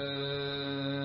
Uh...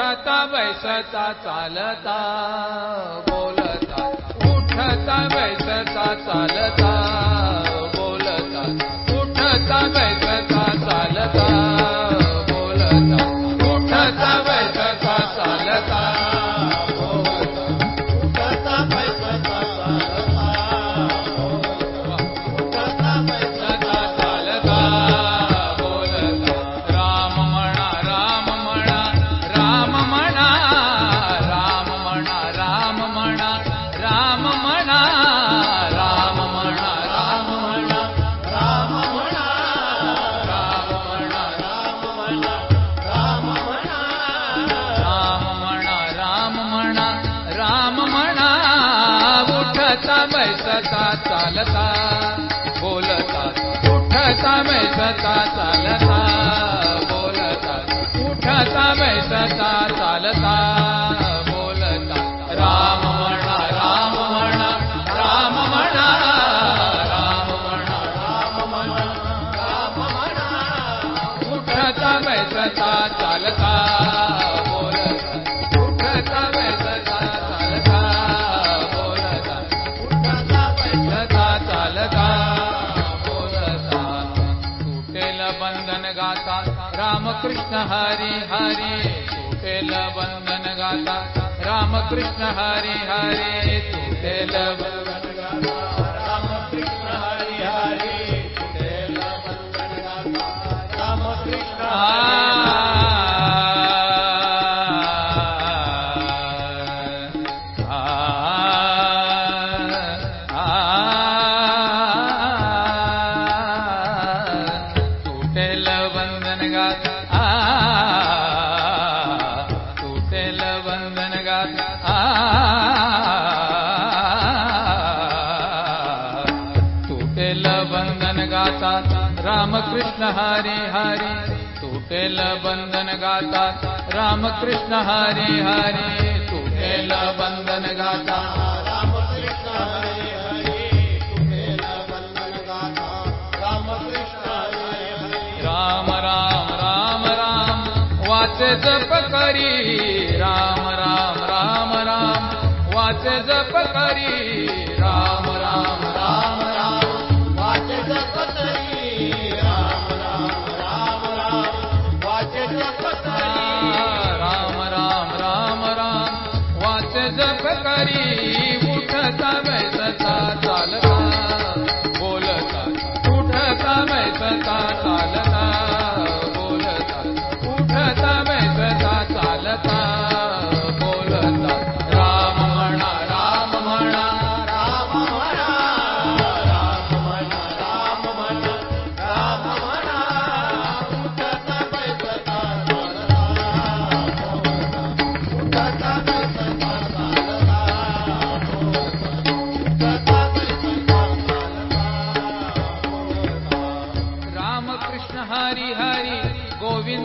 बैसता चालता बोलता। उठता बैसता चालता बोलता। उठता बैसता चालता। ओठचा मैसचा चालता? बोलता ओठचा मैसचा चालता? बोलता ओठचा मैसचा चालता? कृष्ण हरि हरि तू वंदन गाता राम कृष्ण हरि हरि तू वंदन गाता राम कृष्ण हरि हरि तू वंदन गाता राम कृष्ण हरी हरी तुटेल बंधन गाता। रामकृष्ण हरी हरी हरी तुटेल बंधन गाता। रामकृष्ण हरी हरी। राम राम राम राम, वाचे जप करी। राम राम राम राम, वाच जप करी। करी उठ सब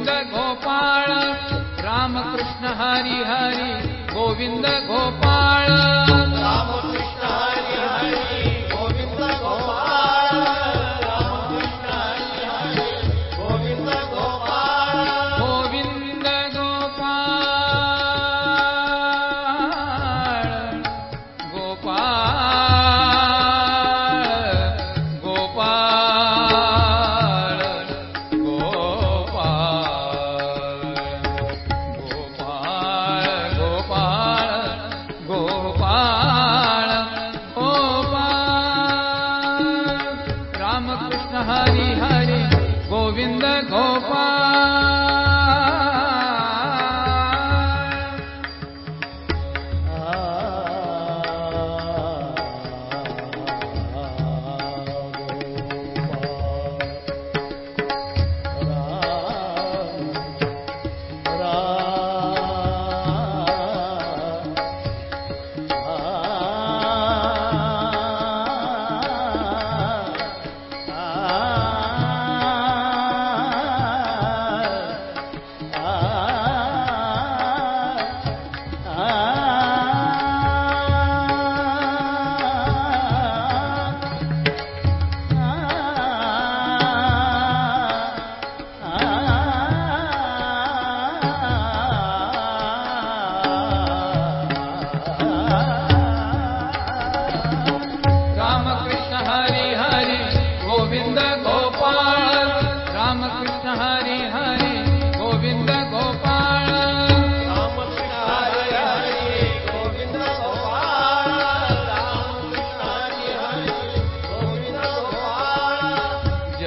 गोविन्द गोपाल रामकृष्ण हरि हरि गोविन्द गोपाल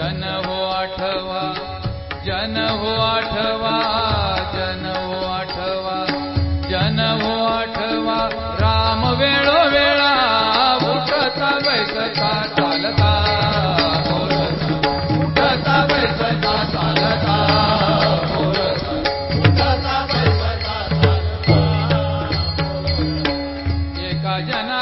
जन हो आठवा जन हो आठवा जन हो आठवा जन हो आठवा, राम वेळो वेळा उठता बैसता, चालता एका जना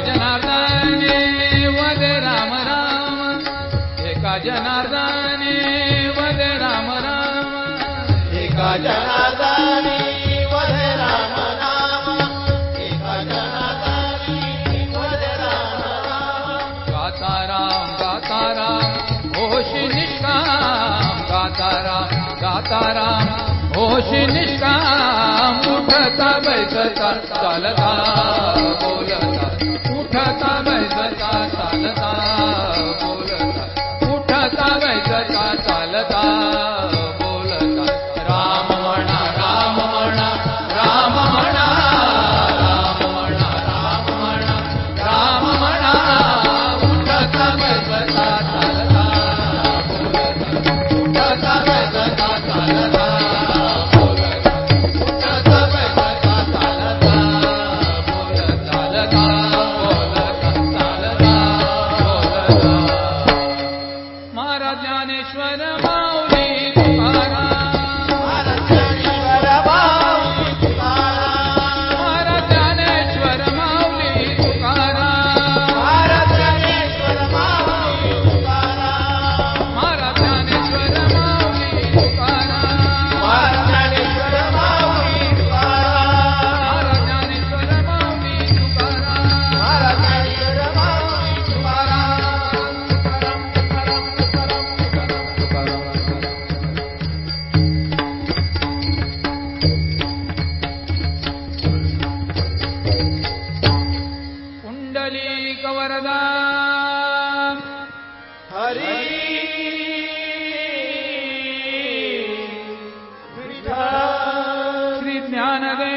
जनार्दने वद राम राम. एका जनार्दने वद राम राम. एका वद राम एका वद राम गाता राम गाता राम निष्काम. गाता राम गाता राम होशी निष्काम. उठता बैसता ಜ್ಞಾನದೇ